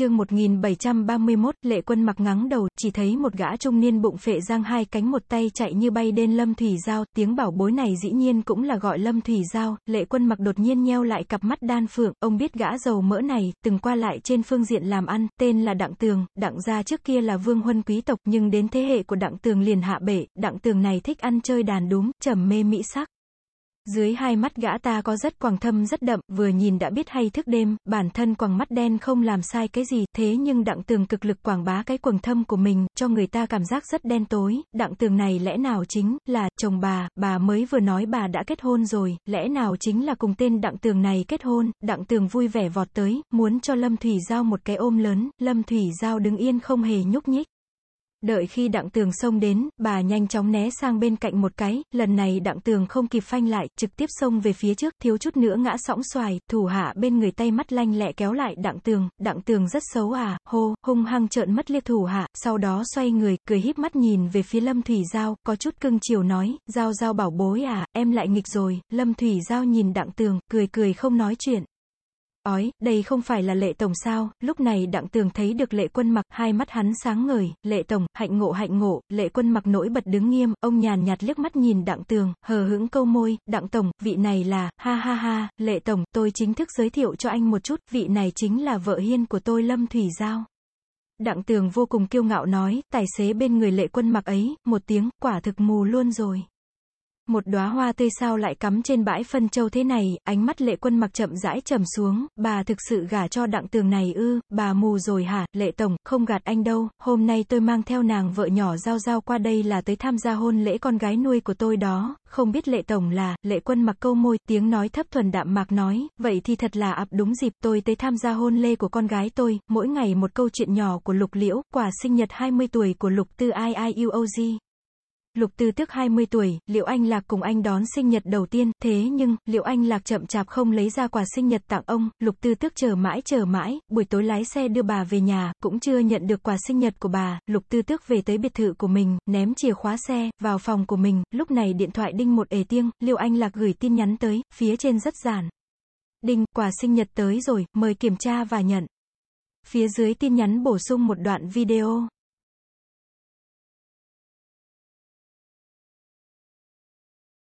chương 1731, lệ quân mặc ngắng đầu, chỉ thấy một gã trung niên bụng phệ giang hai cánh một tay chạy như bay đến Lâm Thủy Giao, tiếng bảo bối này dĩ nhiên cũng là gọi Lâm Thủy Giao, lệ quân mặc đột nhiên nheo lại cặp mắt đan phượng, ông biết gã giàu mỡ này, từng qua lại trên phương diện làm ăn, tên là Đặng Tường, Đặng gia trước kia là vương huân quý tộc, nhưng đến thế hệ của Đặng Tường liền hạ bể, Đặng Tường này thích ăn chơi đàn đúng, trầm mê mỹ sắc. Dưới hai mắt gã ta có rất quầng thâm rất đậm, vừa nhìn đã biết hay thức đêm, bản thân quầng mắt đen không làm sai cái gì, thế nhưng đặng tường cực lực quảng bá cái quầng thâm của mình, cho người ta cảm giác rất đen tối, đặng tường này lẽ nào chính là chồng bà, bà mới vừa nói bà đã kết hôn rồi, lẽ nào chính là cùng tên đặng tường này kết hôn, đặng tường vui vẻ vọt tới, muốn cho Lâm Thủy Giao một cái ôm lớn, Lâm Thủy Giao đứng yên không hề nhúc nhích. Đợi khi đặng tường xông đến, bà nhanh chóng né sang bên cạnh một cái, lần này đặng tường không kịp phanh lại, trực tiếp xông về phía trước, thiếu chút nữa ngã sõng xoài, thủ hạ bên người tay mắt lanh lẹ kéo lại đặng tường, đặng tường rất xấu à, hô, hung hăng trợn mất liếc thủ hạ, sau đó xoay người, cười híp mắt nhìn về phía Lâm Thủy Giao, có chút cưng chiều nói, Giao Giao bảo bối à, em lại nghịch rồi, Lâm Thủy Giao nhìn đặng tường, cười cười không nói chuyện. Ói, đây không phải là lệ tổng sao, lúc này đặng tường thấy được lệ quân mặc, hai mắt hắn sáng ngời, lệ tổng, hạnh ngộ hạnh ngộ, lệ quân mặc nổi bật đứng nghiêm, ông nhàn nhạt liếc mắt nhìn đặng tường, hờ hững câu môi, đặng tổng, vị này là, ha ha ha, lệ tổng, tôi chính thức giới thiệu cho anh một chút, vị này chính là vợ hiên của tôi Lâm Thủy Giao. Đặng tường vô cùng kiêu ngạo nói, tài xế bên người lệ quân mặc ấy, một tiếng, quả thực mù luôn rồi. Một đóa hoa tươi sao lại cắm trên bãi phân châu thế này, ánh mắt lệ quân mặc chậm rãi trầm xuống, bà thực sự gả cho đặng tường này ư, bà mù rồi hả, lệ tổng, không gạt anh đâu, hôm nay tôi mang theo nàng vợ nhỏ giao giao qua đây là tới tham gia hôn lễ con gái nuôi của tôi đó, không biết lệ tổng là, lệ quân mặc câu môi, tiếng nói thấp thuần đạm mạc nói, vậy thì thật là ập đúng dịp tôi tới tham gia hôn lễ của con gái tôi, mỗi ngày một câu chuyện nhỏ của lục liễu, quả sinh nhật 20 tuổi của lục tư IIUOG. Lục Tư Tước 20 tuổi, Liệu Anh Lạc cùng anh đón sinh nhật đầu tiên, thế nhưng, Liệu Anh Lạc chậm chạp không lấy ra quà sinh nhật tặng ông, Lục Tư Tước chờ mãi chờ mãi, buổi tối lái xe đưa bà về nhà, cũng chưa nhận được quà sinh nhật của bà, Lục Tư Tước về tới biệt thự của mình, ném chìa khóa xe, vào phòng của mình, lúc này điện thoại đinh một ề tiêng, Liệu Anh Lạc gửi tin nhắn tới, phía trên rất giản. Đinh, quà sinh nhật tới rồi, mời kiểm tra và nhận. Phía dưới tin nhắn bổ sung một đoạn video.